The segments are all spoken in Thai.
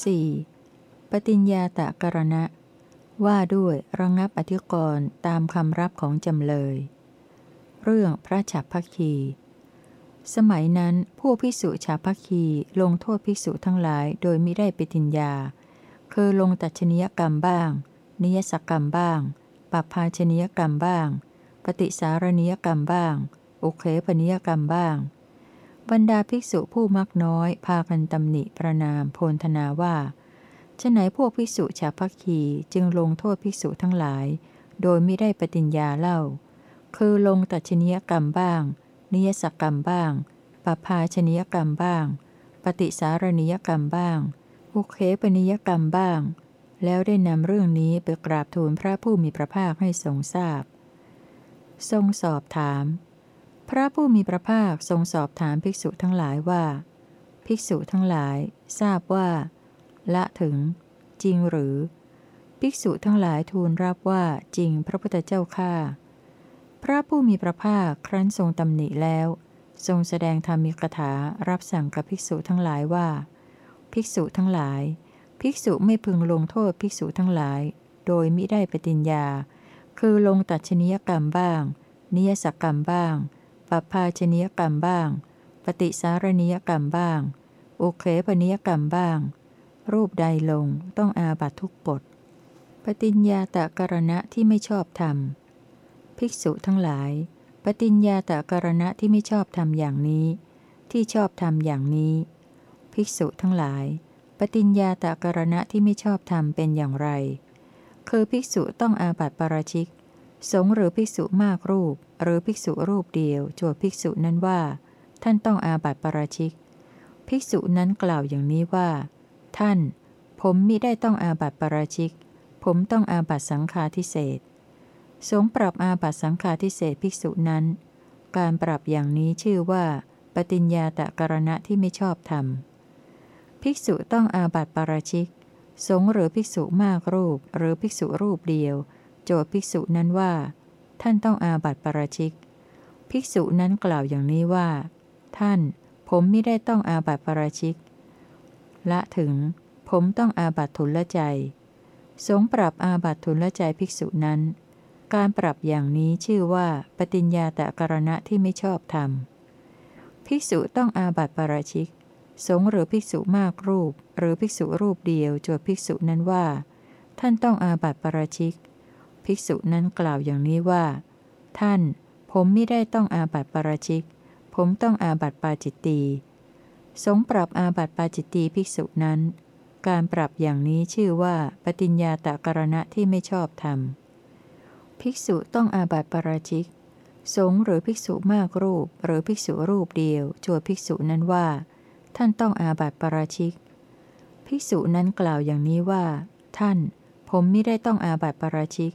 4. ปฏิญญาตะกรณะ ว่าด้วยระงับอธิกรณ์ตามคำรับของจำเลย เรื่องพระฉับพักคี สมัยนั้นผู้พิสุชาพักคีลงโทษพิสุทั้งหลายโดยมิได้ปฏิญญา คือลงตัชนียกรรมบ้าง นิยสกรรมบ้างปัปภาชนียกรรมบ้าง ปฏิสารณียกรรมบ้าง อุเคปนิยกรรมบ้าง บรรดาภิกษุผู้มักน้อย พากันตำหนิประนามโพลธนาว่าฉไหนพวกภิกษุชาวพักคีจึงลงโทษภิกษุทั้งหลาย โดยไม่ได้ปฏิญญาเล่า คือลงตัชนียกรรมบ้าง นิยสกรรมบ้างปภาชนียกรรมบ้าง ปฏิสารณียกรรมบ้าง อุเคปนิยกรรมบ้าง แล้วได้นำเรื่องนี้ไปกราบทูลพระผู้มีพระภาคให้ทรงทราบ ทรงสอบถาม พระผู้มีพระภาคทรงสอบถามภิกษุทั้งหลายว่า ภิกษุทั้งหลายทราบว่า ละถึง จริงหรือ ภิกษุทั้งหลายทูลรับว่าจริงพระพุทธเจ้าข้าพระผู้มีพระภาคครั้นทรงตำหนิแล้ว ทรงแสดงธรรมิกถารับสั่งกับภิกษุทั้งหลายว่า ภิกษุทั้งหลาย ภิกษุไม่พึงลงโทษภิกษุทั้งหลาย โดยมิได้ปฏิญญา คือลงตัดชนียกรรมบ้าง นิยสกรรมบ้าง ปภาชนียกรรมบ้าง ปฏิสารณียกรรมบ้าง โอเคปนิยกรรมบ้าง รูปใดลงต้องอาบัตทุกกฎ ปฏิญญาตะกรณะที่ไม่ชอบธรรม ภิกษุทั้งหลาย ปฏิญญาตะกรณะที่ไม่ชอบธรรมอย่างนี้ ที่ชอบธรรมอย่างนี้ ภิกษุทั้งหลาย ปฏิญญาตะกรณะที่ไม่ชอบธรรมเป็นอย่างไร คือภิกษุต้องอาบัติปราชิก สงหรือภิกษุมากรูป หรือภิกษุรูปเดียวจวดภิกษุนั้นว่า ท่านต้องอาบัติปราชิก ภิกษุนั้นกล่าวอย่างนี้ว่า ท่าน ผมมิได้ต้องอาบัติปราชิก ผมต้องอาบัติสังฆาทิเศษสงปรับอาบัติสังฆาทิเศษภิกษุนั้น การปรับอย่างนี้ชื่อว่า ปฏิญญาตะกรณะที่ไม่ชอบธรรม ภิกษุต้องอาบัติปราชิก สงหรือภิกษุมากรูป หรือภิกษุรูปเดียว โจทย์ภิกษุนั้นว่า ท่านต้องอาบัติปราชิก ภิกษุนั้นกล่าวอย่างนี้ว่า ท่าน ผมไม่ได้ต้องอาบัติปราชิก ละถึง ผมต้องอาบัติทุลใจ สงปรับอาบัติทุลใจภิกษุนั้น การปรับอย่างนี้ชื่อว่าปฏิญญาตะกรณะที่ไม่ชอบธรรม ภิกษุต้องอาบัติปราชิก สงหรือภิกษุมากรูป หรือภิกษุรูปเดียวจวดภิกษุนั้นว่า ท่านต้องอาบัติปราชิก ภิกษุนั้นกล่าวอย่างนี้ว่า ท่าน ผมไม่ได้ต้องอาบัติปราชิก ผมต้องอาบัติปาจิตตีสงปรับอาบัติปาจิตตีภิกษุนั้น การปรับอย่างนี้ชื่อว่าปฏิญญาตะกรณะที่ไม่ชอบธรรม ภิกษุต้องอาบัติปราชิก สงหรือภิกษุมากรูป หรือภิกษุรูปเดียวจวดภิกษุนั้นว่า ท่านต้องอาบัติปราชิก ภิกษุนั้นกล่าวอย่างนี้ว่า ท่าน ผมไม่ได้ต้องอาบัติปราชิก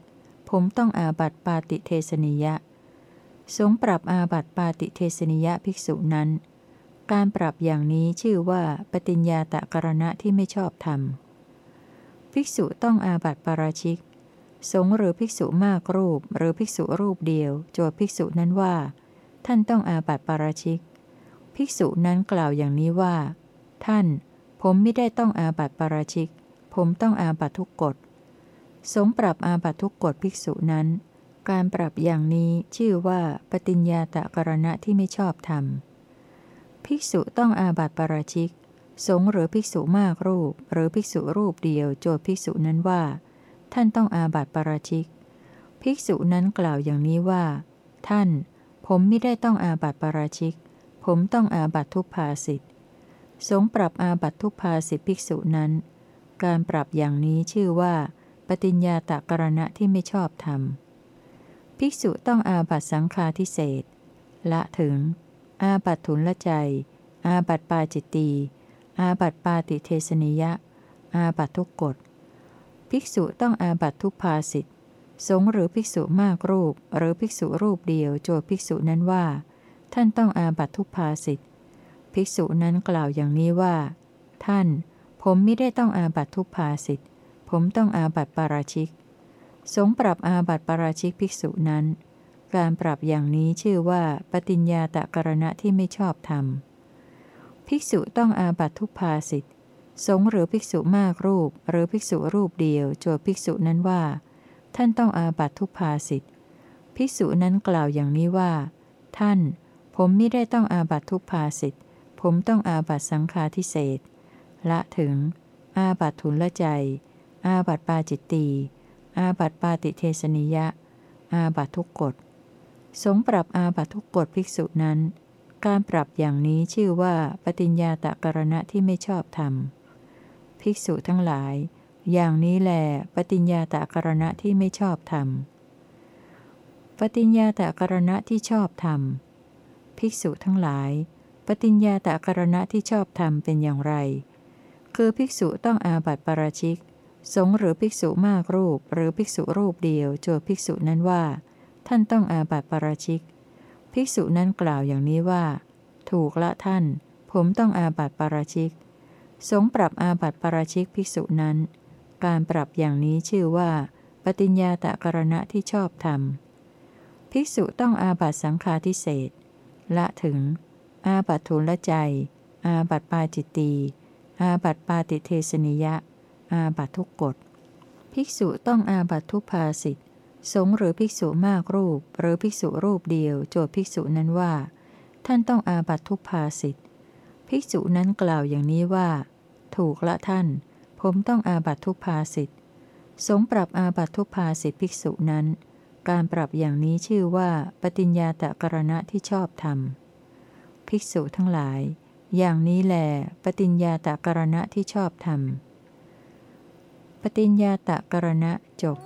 ผมต้องอาบัติปาติเทสนิยะ สงปรับอาบัติปาติเทสนิยะภิกษุนั้น การปรับอย่างนี้ชื่อว่าปฏิญญาตะกรณะที่ไม่ชอบธรรม ภิกษุต้องอาบัติปาราชิก สงหรือภิกษุมากรูปหรือภิกษุรูปเดียว โจทย์ภิกษุนั้นว่า ท่านต้องอาบัติปาราชิก ภิกษุนั้นกล่าวอย่างนี้ว่า ท่าน ผมไม่ได้ต้องอาบัติปาราชิก ผมต้องอาบัติทุกกฎ สงปรับอาบัตทุกกฎภิกษุนั้น การปรับอย่างนี้ชื่อว่าปฏิญญาตะกรณะที่ไม่ชอบธรรม ภิกษุต้องอาบัตปราชิก สงหรือภิกษุมากรูป หรือภิกษุรูปเดียวโจทย์ภิกษุนั้นว่า ท่านต้องอาบัตปราชิก ภิกษุนั้นกล่าวอย่างนี้ว่า ท่าน ผมไม่ได้ต้องอาบัตปราชิก ผมต้องอาบัตทุพภาสิทธิสงปรับอาบัตทุพภาสิทธิภิกษุนั้น การปรับอย่างนี้ชื่อว่า ปฏิญญาตะกรณะที่ไม่ชอบธรรม ภิกษุต้องอาบัตสังฆาทิเศษละถึง อาบัตทุนละใจ อาบัตปาจิตตีอาบัตปาติเทสนิยะ อาบัตทุกกฎ ภิกษุต้องอาบัตทุกภาสิทธิสงหรือภิกษุมากรูป หรือภิกษุรูปเดียวโจทภิกษุนั้นว่า ท่านต้องอาบัตทุกภาสิทธิภิกษุนั้นกล่าวอย่างนี้ว่า ท่าน ผมไม่ได้ต้องอาบัตทุกภาสิทธิ ผมต้องอาบัติปาราชิก สงปรับอาบัติปาราชิกภิกษุนั้น การปรับอย่างนี้ชื่อว่าปฏิญญาตะกรณะที่ไม่ชอบธรรม ภิกษุต้องอาบัติทุกภาสิทธ์สงหรือภิกษุมากรูป หรือภิกษุรูปเดียวโจทภิกษุนั้นว่า ท่านต้องอาบัตทุพภาสิทธิภิกษุนั้นกล่าวอย่างนี้ว่า ท่าน ผมไม่ได้ต้องอาบัตทุพภาสิทธิผมต้องอาบัตสังฆาทิเศษละถึง อาบัตทุนละใจ อาบัตปาจิตตีอาบัตปาติเทสนิยะ อาบัตทุกกฎ สงปรับอาบัตทุกกฎภิกษุนั้น การปรับอย่างนี้ชื่อว่าปฏิญญาตะกรณะที่ไม่ชอบธรรม ภิกษุทั้งหลาย อย่างนี้แหลปฏิญญาตะกรณะที่ไม่ชอบธรรม ปฏิญญาตะกรณะที่ชอบธรรม ภิกษุทั้งหลาย ปฏิญญาตะกรณะที่ชอบธรรมเป็นอย่างไร คือภิกษุต้องอาบัติปราชิก สงหรือภิกษุมากรูปหรือภิกษุรูปเดียวโจทภิกษุนั้นว่า ท่านต้องอาบัติปราชิก ภิกษุนั้นกล่าวอย่างนี้ว่า ถูกละท่าน ผมต้องอาบัติปราชิก สงปรับอาบัติปราชิกภิกษุนั้น การปรับอย่างนี้ชื่อว่า ปฏิญญาตะกรณะที่ชอบธรรม ภิกษุต้องอาบัติสังฆาทิเศษละถึง อาบัติทุลใจ อาบัติปาจิตตีอาบัติปาติเทสนิยะ อาบัตทุกกฎ ภิกษุต้องอาบัตทุพภาสิทธสงหรือภิกษุมากรูป หรือภิกษุรูปเดียว โจทย์ภิกษุนั้นว่า ท่านต้องอาบัตทุพภาสิทธิภิกษุนั้นกล่าวอย่างนี้ว่า ถูกละท่าน ผมต้องอาบัตทุพภาสิทธิสงปรับอาบัตทุพภาสิทธิภิกษุนั้น การปรับอย่างนี้ชื่อว่า ปฏิญญาตะกรณะที่ชอบธรรม ภิกษุทั้งหลาย อย่างนี้แหลปฏิญญาตะกรณะที่ชอบธรรม ฏิญญาตะกรณะจบ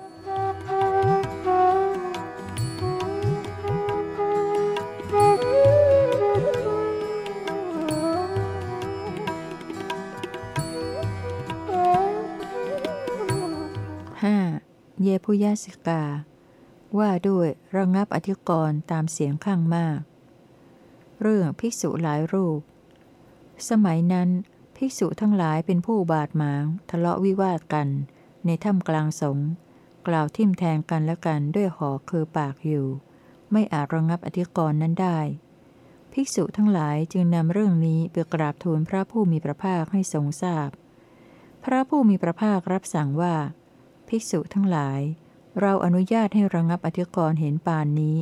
5. เยพุยาสิกา ว่าด้วยระงับอธิกรณ์ตามเสียงข้างมาก เรื่องภิกษุหลายรูป สมัยนั้น ภิกษุทั้งหลายเป็นผู้บาดหมาง ทะเลาะวิวาทกัน ในถ้ำกลางสงกล่าวทิมแทงกันและกันด้วยหอคือปากอยู่ ไม่อาจระงับอธิกรณ์นั้นได้ ภิกษุทั้งหลายจึงนำเรื่องนี้ไปกราบทูลพระผู้มีพระภาคให้ทรงทราบพพระผู้มีพระภาครับสั่งว่า ภิกษุทั้งหลาย เราอนุญาตให้ระงับอธิกรณ์เห็นปานนี้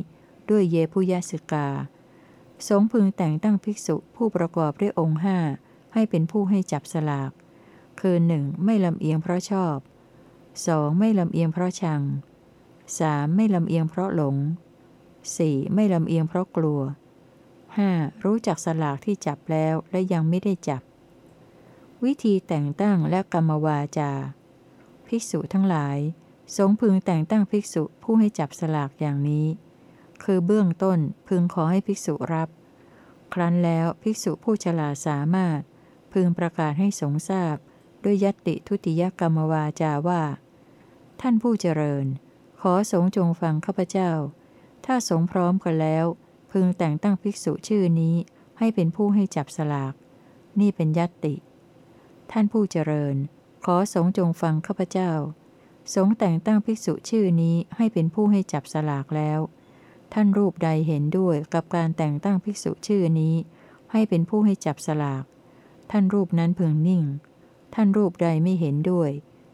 ด้วยเยผู้ยสิกา สงพึงแต่งตั้งภิกษุผู้ประกอบด้วยองค์ห้า ให้เป็นผู้ให้จับสลาก คือหนึ่งไม่ลำเอียงเพราะชอบ 2. ไม่ลำเอียงเพราะชัง 3. ไม่ลำเอียงเพราะหลง 4. ไม่ลำเอียงเพราะกลัว 5. รู้จักสลากที่จับแล้วและยังไม่ได้จับ วิธีแต่งตั้งและกรรมวาจา ภิกษุทั้งหลาย สงพึงแต่งตั้งภิกษุผู้ให้จับสลากอย่างนี้ คือเบื้องต้นพึงขอให้ภิกษุรับ ครั้นแล้วภิกษุผู้ฉลาดสามารถ พึงประกาศให้สงทราบ ด้วยยติทุติยกรรมวาจาว่า ท่านผู้เจริญ ขอสงจงฟังข้าพเจ้า ถ้าสงพร้อมกันแล้ว พึงแต่งตั้งภิกษุชื่อนี้ให้เป็นผู้ให้จับสลาก นี่เป็นยติ ท่านผู้เจริญ ขอสงจงฟังข้าพเจ้า สงแต่งตั้งภิกษุชื่อนี้ให้เป็นผู้ให้จับสลากแล้ว ท่านรูปใดเห็นด้วยกับการแต่งตั้งภิกษุชื่อนี้ ให้เป็นผู้ให้จับสลาก ท่านรูปนั้นพึงนิ่ง ท่านรูปใดไม่เห็นด้วย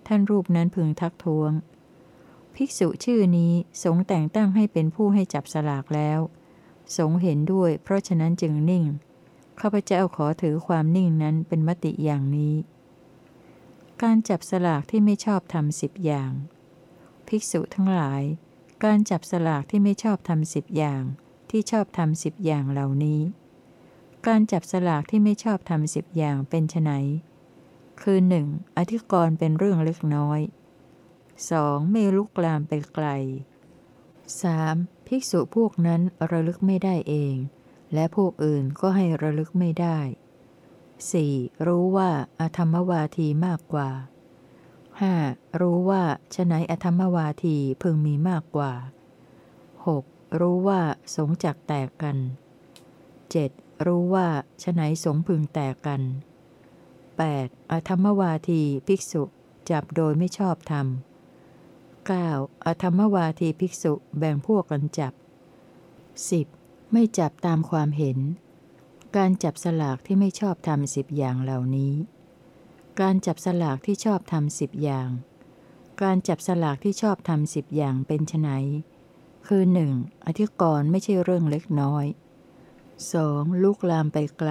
ท่านรูปนั้นพึงทักท้วง ภิกษุชื่อนี้สงแต่งตั้งให้เป็นผู้ให้จับสลากแล้ว สงเห็นด้วย เพราะฉะนั้นจึงนิ่ง ข้าพเจ้าขอถือความนิ่งนั้นเป็นมติอย่างนี้ การจับสลากที่ไม่ชอบทำสิบอย่าง ภิกษุทั้งหลาย การจับสลากที่ไม่ชอบทำสิบอย่าง ที่ชอบทำสิบอย่างเหล่านี้ การจับสลากที่ไม่ชอบทำสิบอย่างเป็นไนคือหนึ่งอธิกรณ์เป็นเรื่องเล็กน้อย 2. ไม่ลุกลามไปไกล 3. ภิกษุพวกนั้นระลึกไม่ได้เอง และพวกอื่นก็ให้ระลึกไม่ได้ 4. รู้ว่าอธรรมวาทีมากกว่า 5. รู้ว่าชนัยอธรรมวาทีพึงมีมากกว่า 6. รู้ว่าสงจักแตกกัน 7. รู้ว่าชนัยสงพึงแตกกัน 8. อธรรมวาทีภิกษุจับโดยไม่ชอบธรรม 9. อธรรมวาทีภิกษุแบ่งพวกกันจับ 10. ไม่จับตามความเห็น การจับสลากที่ไม่ชอบทำสิบอย่างเหล่านี้ การจับสลากที่ชอบทำสิบอย่าง การจับสลากที่ชอบทำสิบอย่างเป็นไนคือ 1. อธิกรณ์ไม่ใช่เรื่องเล็กน้อย 2. ลุกลามไปไกล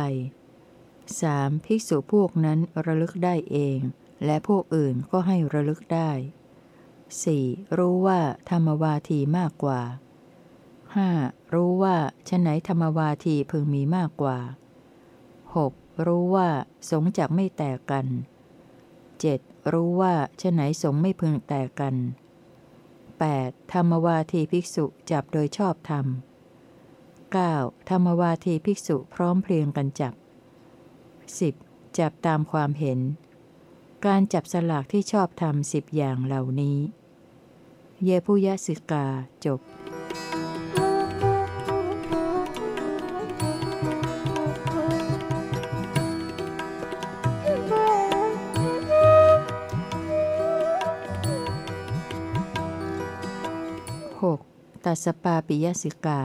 3. ภิกษุพวกนั้นระลึกได้เอง และพวกอื่นก็ให้ระลึกได้ 4. รู้ว่าธรรมวาทีมากกว่า 5. รู้ว่าชไหนธรรมวาทีพึงมีมากกว่า 6. รู้ว่าสงจักไม่แตกกัน 7. รู้ว่าชไหนสงไม่พึงแตกกัน 8. ธรรมวาทีภิกษุจับโดยชอบธรรม 9. ธรรมวาทีภิกษุพร้อมเพรียงกันจับ 10. จับตามความเห็น การจับสลากที่ชอบทำสิบอย่างเหล่านี้ เยผู้ยสิกาจบตัสปาปิยสิกา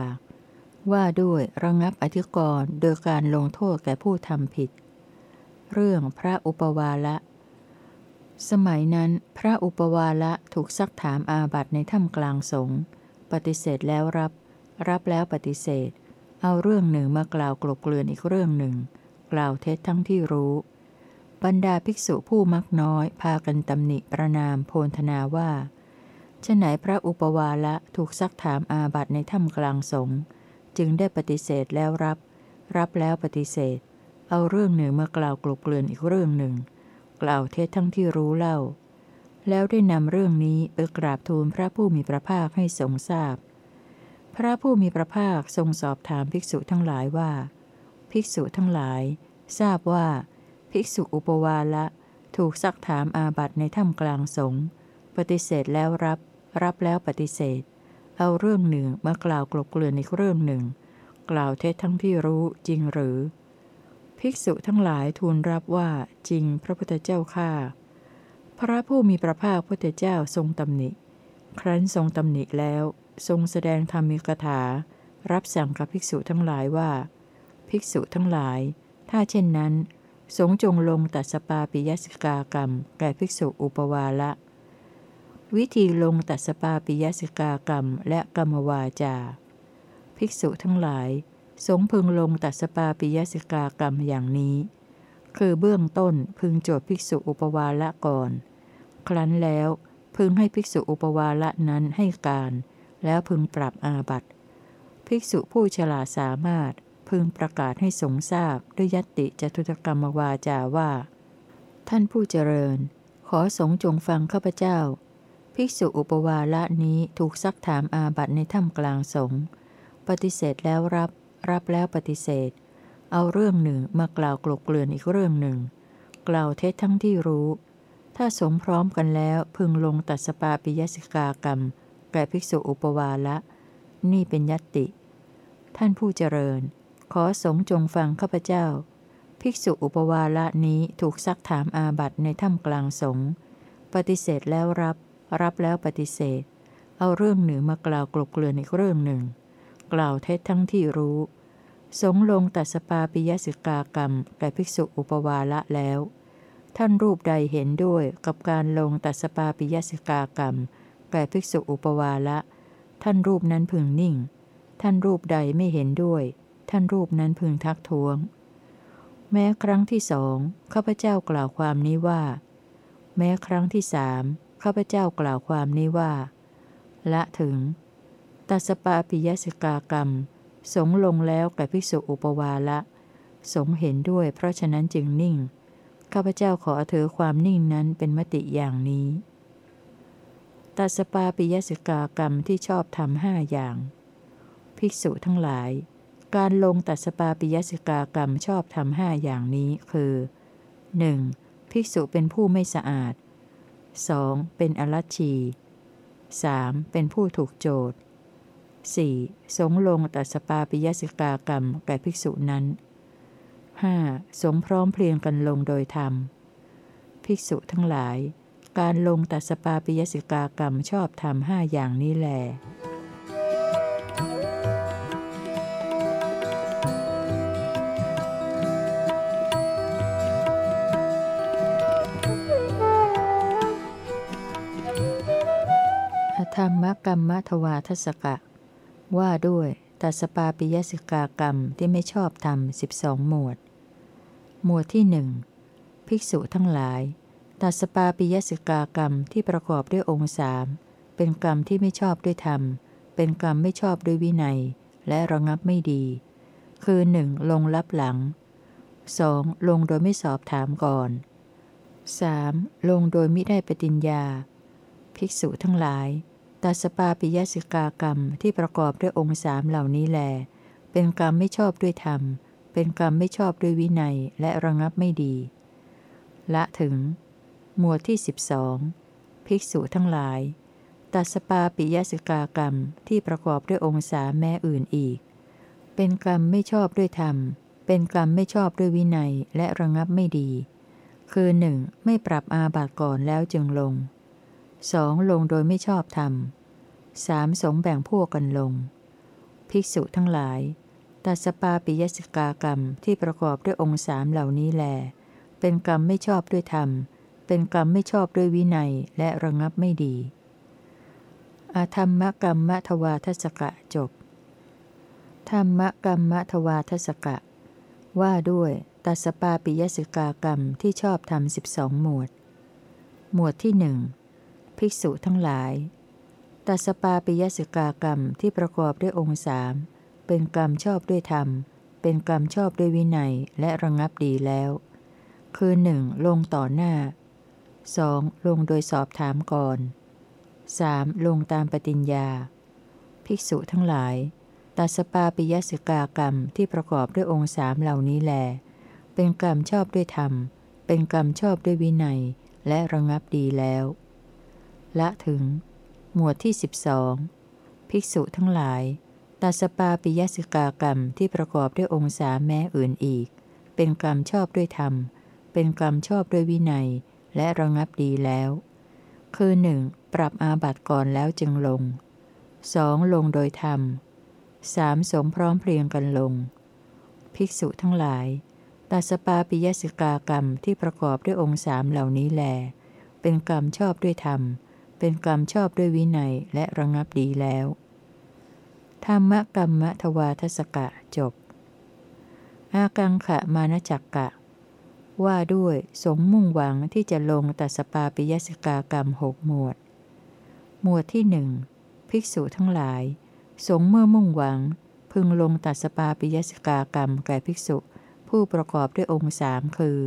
ว่าด้วยระงับอธิกรณ์โดยการลงโทษแก่ผู้ทำผิด เรื่องพระอุปวาละ สมัยนั้น พระอุปวาละถูกซักถามอาบัตในถ้ำกลางสงปฏิเสธแล้วรับ รับแล้วปฏิเสธ เอาเรื่องหนึ่งมากล่าวกลบเกลื่อนอีกเรื่องหนึ่ง กล่าวเท็จทั้งที่รู้ บรรดาภิกษุผู้มักน้อย พากันตำหนิประนามโพนธนาว่าฉไหนพระอุปวาละถูกซักถามอาบัตในถ้ำกลางสงฆ์ จึงได้ปฏิเสธแล้วรับ รับแล้วปฏิเสธ เอาเรื่องหนึ่งมากล่าวกลบเกลื่อนอีกเรื่องหนึ่ง กล่าวเท็จทั้งที่รู้เล่า แล้วได้นำเรื่องนี้ไปกราบทูลพระผู้มีพระภาคให้ทรงทราบพพระผู้มีพระภาคทรงสอบถามภิกษุทั้งหลายว่า ภิกษุทั้งหลาย ทราบว่า ภิกษุอุปวาละถูกซักถามอาบัตในถ้ำกลางสงปฏิเสธแล้วรับ รับแล้วปฏิเสธ เอาเรื่องหนึ่งมากล่าวกลบเกลื่อนอีกเรื่องหนึ่ง กล่าวเท็จทั้งที่รู้จริงหรือ ภิกษุทั้งหลายทูลรับว่าจริงพระพุทธเจ้าข้าพระผู้มีพระภาคพุทธเจ้าทรงตำหนิ ครั้นทรงตำหนิแล้ว ทรงแสดงธรรมิกถา รับสั่งกับภิกษุทั้งหลายว่า ภิกษุทั้งหลาย ถ้าเช่นนั้น สงจงลงตัดสปาปิยสิกากรรม แก่ภิกษุอุปวาละ วิธีลงตัดสปาปิยสิกากรรมและกรรมวาจา ภิกษุทั้งหลาย สงพึงลงตัดสปาปิยสิกากรรมอย่างนี้ คือเบื้องต้นพึงโจทย์ภิกษุอุปวาละก่อน ครั้นแล้วพึงให้ภิกษุอุปวาละนั้นให้การ แล้วพึงปรับอาบัติ ภิกษุผู้ฉลาดสามารถพึงประกาศให้สงทราบด้วยยติจตุตกรรมวาจาว่า ท่านผู้เจริญ ขอสงจงฟังข้าพเจ้า ภิกษุอุปวาละนี้ถูกซักถามอาบัตในถ้ำกลางสงฆ์ปฏิเสธแล้วรับ รับแล้วปฏิเสธ เอาเรื่องหนึ่งมากล่าวกลบเกลื่อนอีกเรื่องหนึ่ง กล่าวเท็จทั้งที่รู้ ถ้าสงพร้อมกันแล้วพึงลงตัดสปาปิยสิกากรรม แก่ภิกษุอุปวาละ นี่เป็นยัตติ ท่านผู้เจริญ ขอสงจงฟังข้าพเจ้า ภิกษุอุปวาละนี้ถูกซักถามอาบัตในถ้ำกลางสงฆ์ปฏิเสธแล้วรับ รับแล้วปฏิเสธ เอาเรื่องหนึ่งมากล่าวกลบเกลื่อนอีกเรื่องหนึ่ง กล่าวเท็จทั้งที่รู้ สงลงตัดสปาปิยสิกากรรมแก่ภิกษุอุปวาละแล้ว ท่านรูปใดเห็นด้วยกับการลงตัดสปาปิยสิกากรรมแก่ภิกษุอุปวาละ ท่านรูปนั้นพึงนิ่ง ท่านรูปใดไม่เห็นด้วย ท่านรูปนั้นพึงทักท้วง แม้ครั้งที่สองข้าพเจ้ากล่าวความนี้ว่า แม้ครั้งที่สาม ข้าพเจ้ากล่าวความนี้ว่า ละถึง ตัสปะปิยสิกากรรม สงลงแล้วแก่ภิกษุอุปวาละ สงเห็นด้วยเพราะฉะนั้นจึงนิ่ง ข้าพเจ้าขอถือความนิ่งนั้นเป็นมติอย่างนี้ ตัสปาปิยสิกากรรมที่ชอบทำห้าอย่าง ภิกษุทั้งหลาย การลงตัสปาปิยสิกากรรมชอบทำห้าอย่างนี้คือ 1. ภิกษุเป็นผู้ไม่สะอาด 2. เป็นอรัชชี 3. เป็นผู้ถูกโจทย์ 4. สงลงตัสปาปิยสิกากรรมแก่ภิกษุนั้น 5. สงพร้อมเพลียงกันลงโดยธรรม ภิกษุทั้งหลาย การลงตัสปาปิยสิกากรรมชอบธรรมห้าอย่างนี้แหล กรรมทวาทศกะ ว่าด้วยตัสปาปิยสิกากรรมที่ไม่ชอบทำสิบสองหมวด หมวดที่หนึ่งภิกษุทั้งหลายตัสปาปิยสิกากรรมที่ประกอบด้วยองค์สามเป็นกรรมที่ไม่ชอบด้วยธรรม เป็นกรรมไม่ชอบด้วยวินัย และระงับไม่ดี คือ 1. ลงลับหลัง 2. ลงโดยไม่สอบถามก่อน 3. ลงโดยมิได้ปฏิญญา ภิกษุทั้งหลาย ตัสปาปิยสิกากรรมที่ประกอบด้วยองค์สามเหล่านี้แล เป็นกรรมไม่ชอบด้วยธรรม เป็นกรรมไม่ชอบด้วยวินัยและระงับไม่ดี ละถึง หมวดที่ 12 ภิกษุทั้งหลาย ตัสปาปิยสิกากรรมที่ประกอบด้วยองค์สามแม่อื่นอีก เป็นกรรมไม่ชอบด้วยธรรม เป็นกรรมไม่ชอบด้วยวินัยและระงับไม่ดี คือหนึ่งไม่ปรับอาบัติก่อนแล้วจึงลง 2. สองลงโดยไม่ชอบธรรม 3. สงแบ่งพวกกันลง ภิกษุทั้งหลาย ตัสปาปิยสิกากรรมที่ประกอบด้วยองค์สามเหล่านี้แล เป็นกรรมไม่ชอบด้วยธรรม เป็นกรรมไม่ชอบด้วยวินัยและระงับไม่ดี อาธรรมกรรมทวาทศกะจบ ธรรมกรรมทวาทศกะ ว่าด้วยตัสปาปิยสิกากรรมที่ชอบทำสิบสองหมวด หมวดที่หนึ่ง ภิกษุทั้งหลาย ตัสปาปิยสิกากรรมที่ประกอบด้วยองค์สามเป็นกรรมชอบด้วยธรรม เป็นกรรมชอบด้วยวินัยและระงับดีแล้ว คือหนึ่งลงต่อหน้า 2. ลงโดยสอบถามก่อน 3. ลงตามปฏิญญา ภิกษุทั้งหลายตัสปาปิยสิกากรรมที่ประกอบด้วยองค์สามเหล่านี้แล เป็นกรรมชอบด้วยธรรม เป็นกรรมชอบด้วยวินัย และระงับดีแล้ว ละถึง หมวดที่ 12 ภิกษุทั้งหลายตัสปาปิยสิกากรรมที่ประกอบด้วยองค์สามแม้อื่นอีก เป็นกรรมชอบด้วยธรรม เป็นกรรมชอบด้วยวินัย และระงับดีแล้ว คือหนึ่งปรับอาบัติก่อนแล้วจึงลง 2. ลงโดยธรรม 3. สมพร้อมเพรียงกันลง ภิกษุทั้งหลายตัสปาปิยสิกากรรมที่ประกอบด้วยองค์สามเหล่านี้แล เป็นกรรมชอบด้วยธรรมเเป็นกรรมชอบด้วยวินัยและระงับดีแล้ว ธรรมกรรมทวาทศกะจบ อากังขะมานจักกะ ว่าด้วยสงมุ่งหวังที่จะลงตัสปาปิยสิกากรรมหกหมวด หมวดที่หนึ่งภิกษุทั้งหลาย สงเมื่อมุ่งหวัง พึงลงตัสปาปิยสิกากรรมแก่ภิกษุผู้ประกอบด้วยองค์สามคือ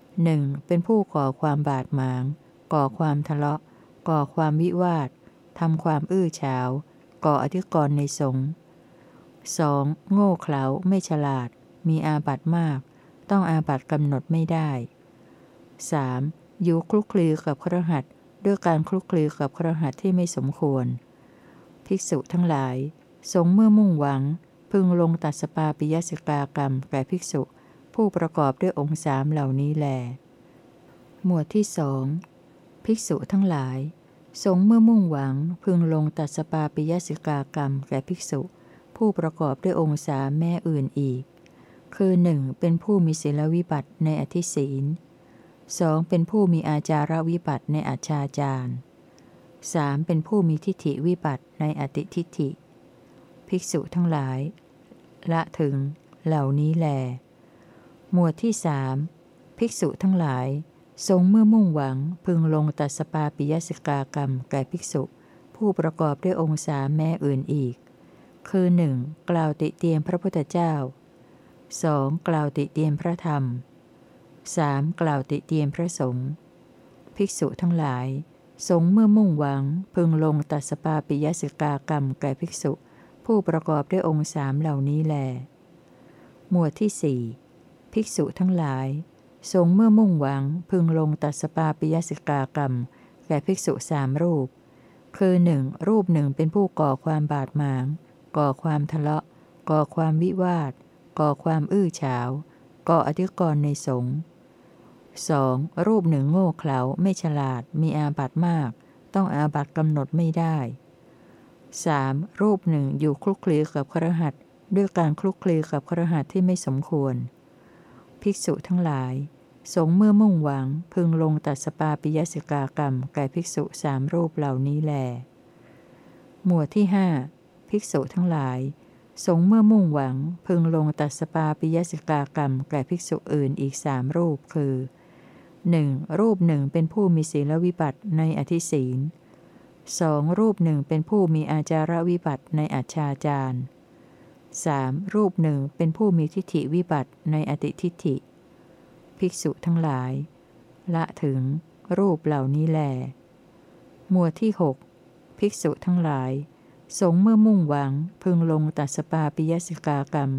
1. เป็นผู้ก่อความบาดหมาง ก่อความทะเลาะ ก่อความวิวาททำความอื้อฉาว ก่ออธิกรณ์ในสงฆ์สองโง่เขลาไม่ฉลาด มีอาบัตมาก ต้องอาบัตกำหนดไม่ได้ 3. อยู่คลุกคลีกับครหัสด้วยการคลุกคลีกับครหัสที่ไม่สมควร ภิกษุทั้งหลาย สงเมื่อมุ่งหวัง พึงลงตัดสปาปิยสิกากรรมแก่ภิกษุ ผู้ประกอบด้วยองค์สามเหล่านี้แล หมวดที่สอง ภิกษุทั้งหลาย สงเมื่อมุ่งหวังพึงลงตัดสปาปิยสิกากรรมแก่ภิกษุ ผู้ประกอบด้วยองค์สามแม่อื่นอีก คือหนึ่งเป็นผู้มีศีลวิบัติในอธิศีลสองเป็นผู้มีอาจารวิบัติในอาชาจารสามเป็นผู้มีทิฏฐิวิบัติในอติทิฏฐิ ภิกษุทั้งหลาย ละถึงเหล่านี้แล หมวดที่สามภิกษุทั้งหลาย ทรงเมื่อมุ่งหวังพึงลงตัสปาปิยสิกากรรมแก่ภิกษุ ผู้ประกอบด้วยองค์สามแม่อื่นอีก คือ 1. กล่าวติเตียนพระพุทธเจ้า 2. กล่าวติเตียนพระธรรม 3. กล่าวติเตียนพระสงฆ์ภิกษุทั้งหลายทรงเมื่อมุ่งหวังพึงลงตัสปาปิยสิกากรรมแก่ภิกษุ ผู้ประกอบด้วยองค์สามเหล่านี้แล หมวดที่สี่ภิกษุทั้งหลาย ทรงเมื่อมุ่งหวังพึงลงตัดสปาปิยสิกากรรม แก่ภิกษุสามรูป คือหนึ่งรูปหนึ่งเป็นผู้ก่อความบาดหมาง ก่อความทะเลาะ ก่อความวิวาท ก่อความอื้อฉาว ก่ออธิกรณ์ในสงฆ์สองรูปหนึ่งโง่เขลาไม่ฉลาด มีอาบัตมาก ต้องอาบัตกำหนดไม่ได้ 3. รูปหนึ่งอยู่คลุกคลีกับครหัสด้วยการคลุกคลีกับครหัสที่ไม่สมควร ภิกษุทั้งหลาย สงเมื่อมุ่งหวังพึงลงตัดสปาปิยสิกากรรมแก่ภิกษุสามรูปเหล่านี้แล หมวดที่หภิกษุทั้งหลาย สงเมื่อมุ่งหวังพึงลงตัดสปาปิยสิกากรรมแก่ภิกษุอื่นอีกสามรูปคือ 1. รูปหนึ่งเป็นผู้มีศีลวิบัติในอธิศีล 2. รูปหนึ่งเป็นผู้มีอาจารวิบัติในอัจฉาจาร์ 3. รูปหนึ่งเป็นผู้มีทิฏฐิวิบัติในอติทิฏฐิ ภิกษุทั้งหลาย ละถึง รูปเหล่านี้แล หมวดที่ 6 ภิกษุทั้งหลาย สงเมื่อมุ่งหวังพึงลงตัสปาปิยสิกากรรม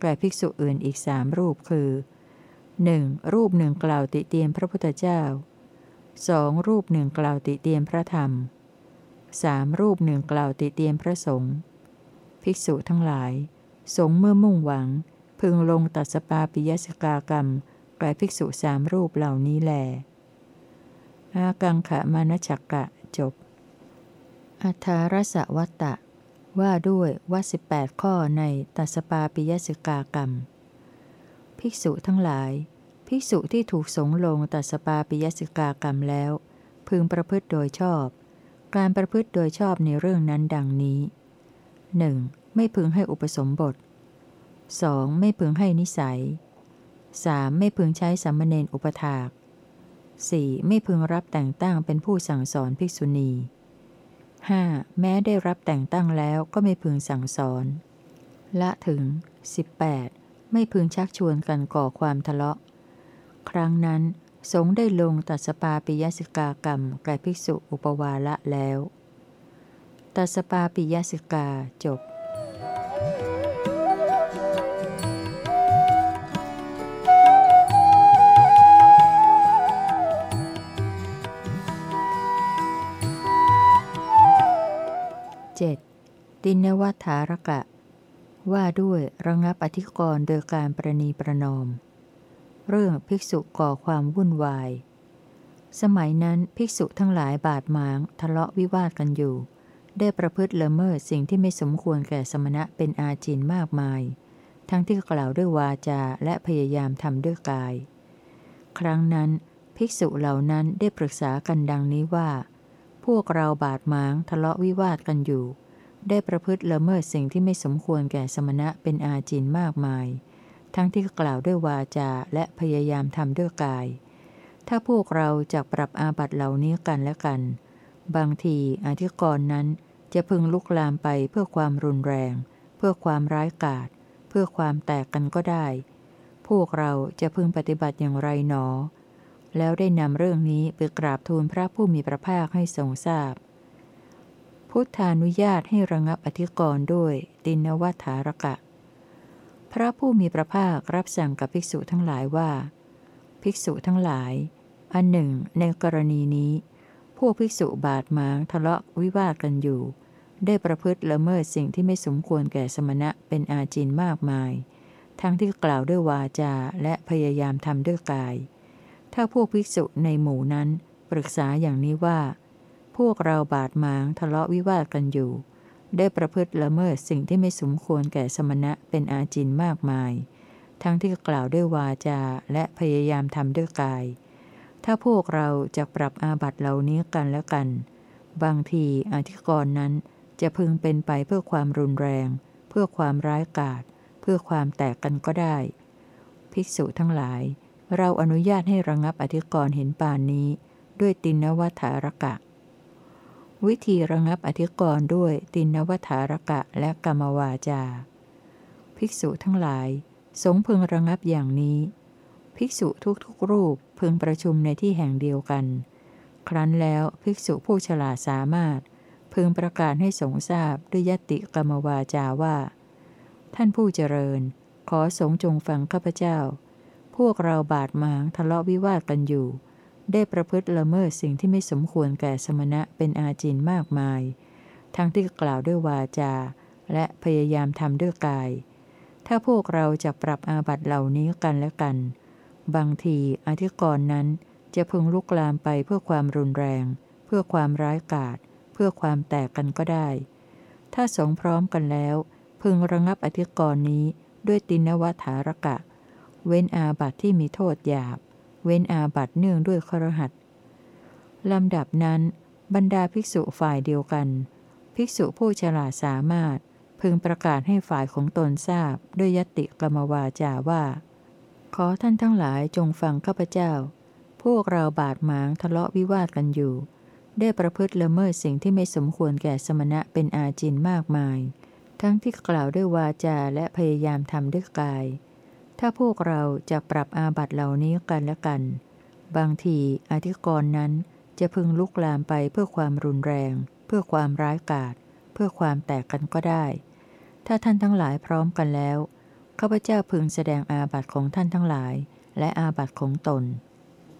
แก่ภิกษุอื่นอีกสามรูปคือ 1. รูปหนึ่งกล่าวติเตียนพระพุทธเจ้า 2. รูปหนึ่งกล่าวติเตียนพระธรรม 3. รูปหนึ่งกล่าวติเตียนพระสงฆ์ภิกษุทั้งหลาย สงเมื่อมุ่งหวัง พึงลงตัดสปาปิยสกากรรมแก่ภิกษุสามรูปเหล่านี้แล อากังขะมานชักกะจบ อัทารสวัตตะ ว่าด้วยว่าสิบแปดข้อในตัสปาปิยสกากรรม ภิกษุทั้งหลาย ภิกษุที่ถูกสงลงตัสปาปิยสกากรรมแล้ว พึงประพฤติโดยชอบ การประพฤติโดยชอบในเรื่องนั้นดังนี้ 1. ไม่พึงให้อุปสมบท 2. ไม่พึงให้นิสัย 3. ไม่พึงใช้สัมมเนอุปถาก 4. ไม่พึงรับแต่งตั้งเป็นผู้สั่งสอนภิกษุณี 5. แม้ได้รับแต่งตั้งแล้วก็ไม่พึงสั่งสอน ละถึง 18. ไม่พึงชักชวนกันก่อความทะเลาะ ครั้งนั้น สงได้ลงตัสปาปิยสิกากรรมแก่ภิกษุอุปวาละแล้ว ตัสปาปิยสิกาจบ 7. ตินวัฏฐารกะ ว่าด้วยระงับอธิกรณ์โดยการประนีประนอม เรื่องภิกษุก่อความวุ่นวาย สมัยนั้นภิกษุทั้งหลายบาดหมางทะเลาะวิวาทกันอยู่ ได้ประพฤติละเมิดสิ่งที่ไม่สมควรแก่สมณะเป็นอาจินมากมาย ทั้งที่กล่าวด้วยวาจาและพยายามทำด้วยกาย ครั้งนั้น ภิกษุเหล่านั้นได้ปรึกษากันดังนี้ว่า พวกเราบาดหมางทะเลาะวิวาทกันอยู่ ได้ประพฤติละเมิดสิ่งที่ไม่สมควรแก่สมณะเป็นอาจินมากมาย ทั้งที่กล่าวด้วยวาจาและพยายามทำด้วยกาย ถ้าพวกเราจะปรับอาบัตเหล่านี้กันและกัน บางทีอธิกรณ์นั้นจะพึงลุกลามไปเพื่อความรุนแรง เพื่อความร้ายกาจเพื่อความแตกกันก็ได้ พวกเราจะพึงปฏิบัติอย่างไรหนอ แล้วได้นำเรื่องนี้ไปกราบทูลพระผู้มีพระภาคให้ทรงทราบ พุทธานุญาตให้ระงับอธิกรณ์ด้วยตินวัฏฐารกะ พระผู้มีพระภาครับสั่งกับภิกษุทั้งหลายว่า ภิกษุทั้งหลาย อันหนึ่งในกรณีนี้ วกภิกษุบาดหมางทะเลาะวิวาทกันอยู่ ได้ประพฤติละเมิดสิ่งที่ไม่สมควรแก่สมณะเป็นอาจินมากมาย ทั้งที่กล่าวด้วยวาจาและพยายามทำด้วยกาย ถ้าพวกภิกษุในหมู่นั้นปรึกษาอย่างนี้ว่า พวกเราบาดหมางทะเลาะวิวาทกันอยู่ ได้ประพฤติละเมิดสิ่งที่ไม่สมควรแก่สมณะเป็นอาจินมากมาย ทั้งที่กล่าวด้วยวาจาและพยายามทำด้วยกาย ถ้าพวกเราจะปรับอาบัตเหล่านี้กันแล้วกัน บางทีอธิกรณ์นั้นจะพึงเป็นไปเพื่อความรุนแรง เพื่อความร้ายกาจเพื่อความแตกกันก็ได้ ภิกษุทั้งหลาย เราอนุญาตให้ระงับอธิกรณ์เห็นปานนี้ ด้วยตินวัฏารกะ วิธีระงับอธิกรณ์ด้วยตินวัฏารกะและกรรมวาจา ภิกษุทั้งหลาย สงพึงระงับอย่างนี้ ภิกษุทุกๆรูปพึงประชุมในที่แห่งเดียวกัน ครั้นแล้วภิกษุผู้ฉลาดสามารถ พึงประกาศให้สงทราบด้วยยติกรรมวาจาว่า ท่านผู้เจริญ ขอสงจงฟังข้าพเจ้า พวกเราบาดหมางทะเลาะวิวาทกันอยู่ ได้ประพฤติละเมิดสิ่งที่ไม่สมควรแก่สมณะเป็นอาจินมากมาย ทั้งที่กล่าวด้วยวาจา และพยายามทำด้วยกาย ถ้าพวกเราจะปรับอาบัตเหล่านี้กันและกัน บางทีอธิกรณ์นั้นจะพึงลุกลามไปเพื่อความรุนแรง เพื่อความร้ายกาจเพื่อความแตกกันก็ได้ ถ้าสงพร้อมกันแล้ว พึงระงับอธิกรณ์นี้ด้วยตินวัฏฐารกะ เว้นอาบัติที่มีโทษหยาบ เว้นอาบัติเนื่องด้วยครหัดลำดับนั้น บรรดาภิกษุฝ่ายเดียวกัน ภิกษุผู้ฉลาดสามารถ พึงประกาศให้ฝ่ายของตนทราบด้วยยติกรรมวาจาว่า ขอท่านทั้งหลายจงฟังข้าพเจ้า พวกเราบาดหมางทะเลาะวิวาทกันอยู่ ได้ประพฤติละเมิดสิ่งที่ไม่สมควรแก่สมณะเป็นอาจินมากมาย ทั้งที่กล่าวด้วยวาจาและพยายามทำด้วยกาย ถ้าพวกเราจะปรับอาบัตเหล่านี้กันและกัน บางทีอธิกรณ์นั้นจะพึงลุกลามไปเพื่อความรุนแรง เพื่อความร้ายกาจเพื่อความแตกกันก็ได้ ถ้าท่านทั้งหลายพร้อมกันแล้ว ข้าพเจ้าพึงแสดงอาบัติของท่านทั้งหลาย และอาบัติของตน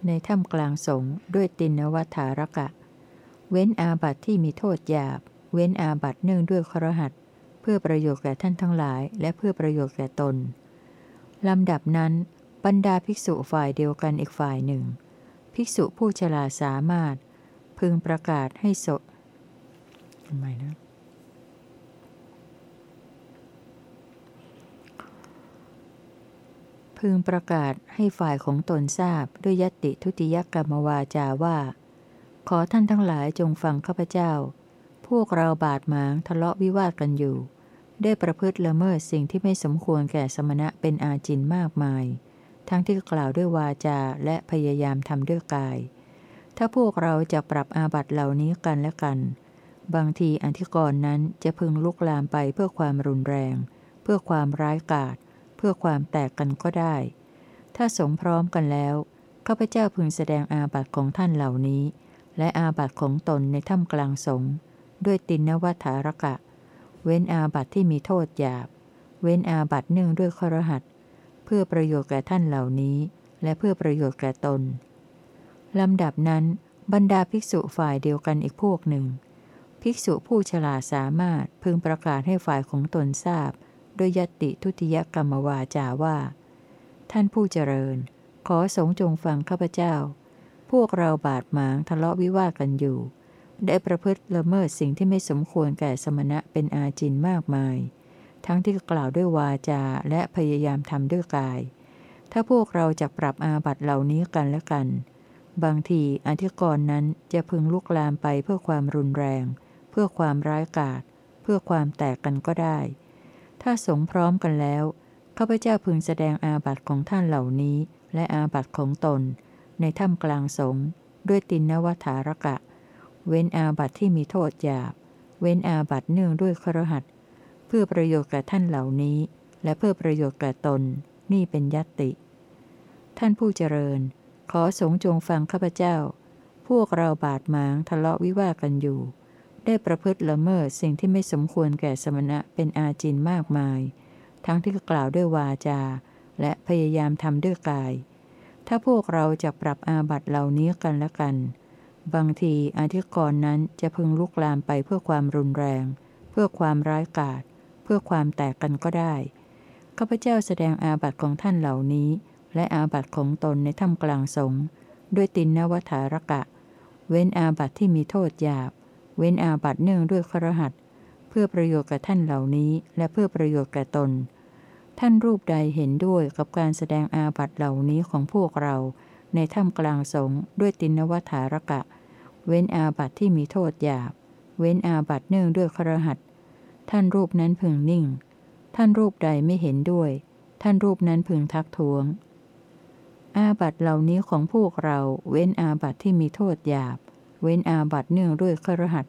ในถ้ำกลางสงฆ์ด้วยตินวัฏารกะ เว้นอาบัติที่มีโทษหยาบ เว้นอาบัติเนื่องด้วยครหัสเพื่อประโยชน์แก่ท่านทั้งหลาย และเพื่อประโยชน์แก่ตนลำดับนั้น บรรดาภิกษุฝ่ายเดียวกันอีกฝ่ายหนึ่ง ภิกษุผู้ฉลาดสามารถ พึงประกาศให้สทำไมนะ พึงประกาศให้ฝ่ายของตนทราบด้วยยติทุติยกรรมวาจาว่า ขอท่านทั้งหลายจงฟังข้าพเจ้า พวกเราบาดหมางทะเลาะวิวาทกันอยู่ ได้ประพฤติละเมิดสิ่งที่ไม่สมควรแก่สมณะเป็นอาจินมากมาย ทั้งที่กล่าวด้วยวาจาและพยายามทำด้วยกาย ถ้าพวกเราจะปรับอาบัตเหล่านี้กันและกัน บางทีอันธิกรณ์นั้นจะพึงลุกลามไปเพื่อความรุนแรง เพื่อความร้ายกาจ พื่อความแตกกันก็ได้ ถ้าสงพร้อมกันแล้วข้าพเจ้าพึงแสดงอาบัติของท่านเหล่านี้ และอาบัติของตนในถ้ำกลางสงด้วยตินวัฏารกะ เว้นอาบัติที่มีโทษหยาบ เว้นอาบัติเนื่องด้วยครหัสเพื่อประโยชน์แก่ท่านเหล่านี้ และเพื่อประโยชน์แก่ตนลำดับนั้นบรรดาภิกษุฝ่ายเดียวกันอีกพวกหนึ่ง ภิกษุผู้ฉลาดสามารถพึงประกาศให้ฝ่ายของตนทราบ โดยยติทุติยกรรมวาจาว่า ท่านผู้เจริญ ขอสงจงฟังข้าพเจ้า พวกเราบาดหมางทะเลาะวิวาทกันอยู่ ได้ประพฤติละเมิดสิ่งที่ไม่สมควรแก่สมณะเป็นอาจินมากมาย ทั้งที่กล่าวด้วยวาจาและพยายามทำด้วยกาย ถ้าพวกเราจะปรับอาบัตเหล่านี้กันและกัน บางทีอธิกรณ์นั้นจะพึงลุกลามไปเพื่อความรุนแรง เพื่อความร้ายกาจเพื่อความแตกกันก็ได้ ถ้าสงพร้อมกันแล้วข้าพเจ้าพึงแสดงอาบัติของท่านเหล่านี้ และอาบัติของตน ในถ้ำกลางสงด้วยตินนวัฏารกะ เว้นอาบัติที่มีโทษหยาบ เว้นอาบัติเนื่องด้วยครหัสเพื่อประโยชน์แก่ท่านเหล่านี้ และเพื่อประโยชน์แก่ตน นี่เป็นยัตติ ท่านผู้เจริญ ขอสงจงฟังข้าพเจ้า พวกเราบาดหมางทะเลาะวิวากันอยู่ ได้ประพฤติละเมิดสิ่งที่ไม่สมควรแก่สมณะเป็นอาจินมากมาย ทั้งที่กล่าวด้วยวาจา และพยายามทำด้วยกาย ถ้าพวกเราจะปรับอาบัตเหล่านี้กันละกัน บางทีอธิกรณ์นั้นจะพึงลุกลามไปเพื่อความรุนแรง เพื่อความร้ายกาจเพื่อความแตกกันก็ได้ข้าพเจ้าแสดงอาบัตของท่านเหล่านี้ และอาบัตของตนในถ้ำกลางสงด้วยตินนวัฏารกะ เว้นอาบัตที่มีโทษหยาบ เว้นอาบัตเนื่องด้วยครหัสเพื่อประโยชน์แก่ท่านเหล่านี้ และเพื่อประโยชน์แก่ตน ท่านรูปใดเห็นด้วยกับการแสดงอาบัตเหล่านี้ของพวกเรา ในถ้ำกลางสงด้วยตินวัฏารกะ เว้นอาบัตที่มีโทษหยาบ เว้นอาบัตเนื่องด้วยครหัสท่านรูปนั้นพึงนิ่ง ท่านรูปใดไม่เห็นด้วย ท่านรูปนั้นพึงทักท้วงอาบัตเหล่านี้ของพวกเราเว้นอาบัตที่มีโทษหยาบ เว้นอาบัตเนื่องด้วยครหัส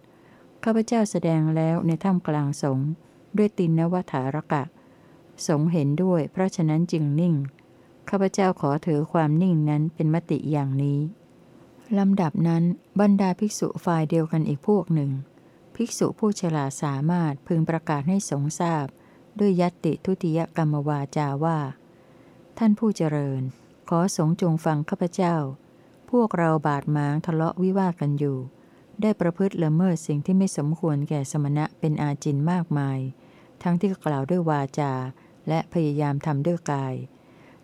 ข้าพเจ้าแสดงแล้วในถ้ำกลางสงด้วยตินนวัฏารกะ สงเห็นด้วย เพราะฉะนั้นจึงนิ่งข้าพเจ้าขอถือความนิ่งนั้นเป็นมติอย่างนี้ลำดับนั้นบรรดาภิกษุฝ่ายเดียวกันอีกพวกหนึ่ง ภิกษุผู้ฉลาดสามารถพึงประกาศให้สงทราบ ด้วยยัตติทุติยกรรมวาจาว่า ท่านผู้เจริญ ขอสงจงฟังข้าพเจ้า พวกเราบาดหมางทะเลาะวิวาทกันอยู่ ได้ประพฤติละเมิดสิ่งที่ไม่สมควรแก่สมณะเป็นอาจินมากมาย ทั้งที่กล่าวด้วยวาจา และพยายามทำด้วยกาย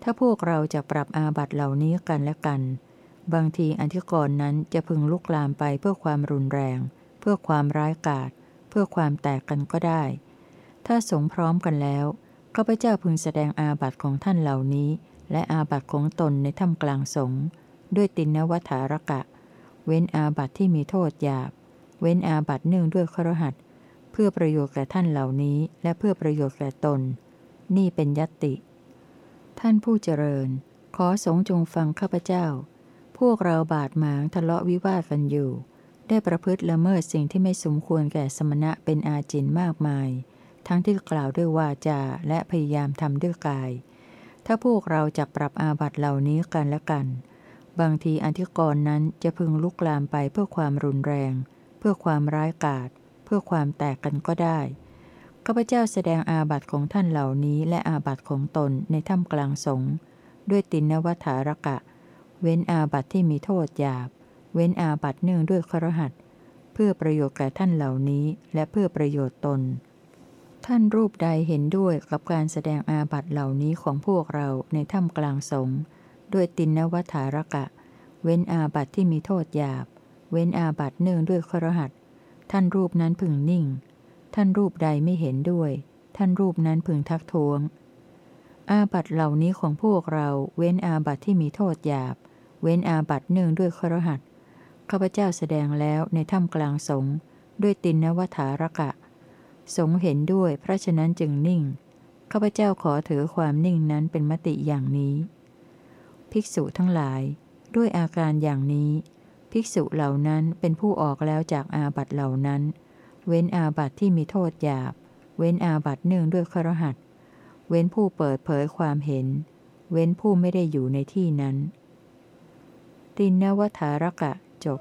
ถ้าพวกเราจะปรับอาบัตเหล่านี้กันและกัน บางทีอันธิกรณ์นั้นจะพึงลุกลามไปเพื่อความรุนแรง เพื่อความร้ายกาจเพื่อความแตกกันก็ได้ ถ้าสงพร้อมกันแล้วข้าพเจ้าพึงแสดงอาบัตของท่านเหล่านี้ และอาบัตของตนในถ้ำกลางสงฆ์ ด้วยตินวัฏารกะ เว้นอาบัติที่มีโทษหยาบ เว้นอาบัติเนื่องด้วยครหัสพื่อประโยชน์แก่ท่านเหล่านี้ และเพื่อประโยชน์แก่ตน นี่เป็นยติ ท่านผู้เจริญ ขอสงจงฟังข้าพเจ้า พวกเราบาดหมางทะเลาะวิวาทกันอยู่ ได้ประพฤติละเมิดสิ่งที่ไม่สมควรแก่สมณะเป็นอาจินมากมาย ทั้งที่กล่าวด้วยวาจาและพยายามทำด้วยกาย ถ้าพวกเราจะปรับอาบัตเหล่านี้กันและกัน บางทีอธิกรณ์นั้นจะพึงลุกลามไปเพื่อความรุนแรง เพื่อความร้ายกาจเพื่อความแตกกันก็ได้ข้าพเจ้าแสดงอาบัตของท่านเหล่านี้ และอาบัตของตนในถ้ำกลางสงด้วยตินนวัฏารกะ เว้นอาบัตที่มีโทษหยาบ เว้นอาบัตเนื่องด้วยครหัสเพื่อประโยชน์แก่ท่านเหล่านี้ และเพื่อประโยชน์ตน ท่านรูปใดเห็นด้วยกับการแสดงอาบัตเหล่านี้ของพวกเราในถ้ำกลางสงฆ์ ด้วยตินนวัฏารกะ เว้นอาบัตที่มีโทษหยาบ เว้นอาบัตเนื่องด้วยครหัสท่านรูปนั้นพึงนิ่ง ท่านรูปใดไม่เห็นด้วย ท่านรูปนั้นพึงทักท้วง อาบัตเหล่านี้ของพวกเราเว้นอาบัตที่มีโทษหยาบ เว้นอาบัตเนื่องด้วยครหัสข้าพเจ้าแสดงแล้วในถ้ำกลางสงด้วยตินนวัฏารกะ สงเห็นด้วย เพราะฉะนั้นจึงนิ่งข้าพเจ้าขอถือความนิ่งนั้นเป็นมติอย่างนี้ ภิกษุทั้งหลาย ด้วยอาการอย่างนี้ ภิกษุเหล่านั้นเป็นผู้ออกแล้วจากอาบัตเหล่านั้น เว้นอาบัตที่มีโทษหยาบ เว้นอาบัตเนื่องด้วยครหัสเว้นผู้เปิดเผยความเห็น เว้นผู้ไม่ได้อยู่ในที่นั้น ตินนวัฏารกะจบ